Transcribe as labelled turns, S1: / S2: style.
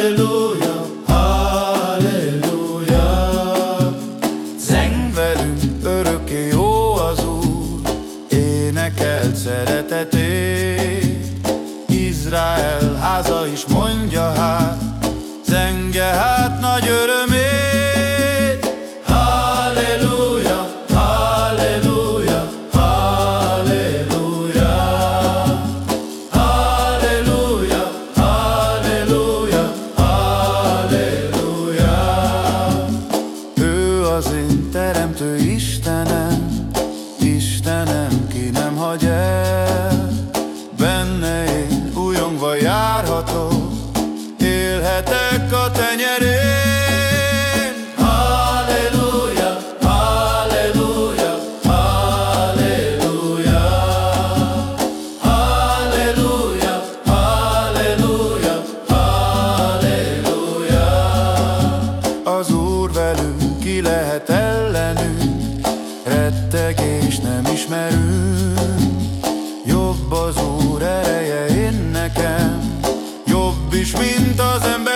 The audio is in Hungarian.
S1: Halleluja, halleluja. Zeng velünk, örökké jó az Úr. Énekelt szeretetét. teremtő Istenem, Istenem, ki nem hagy el, benne én újongva járhatok, élhetek a tenyerén. Halleluja, halleluja, halleluja, halleluja, halleluja, halleluja. Az Úr velünk ki lehet el, beteg és nem ismerünk. Jobb az Úr ereje én nekem. Jobb is, mint az ember.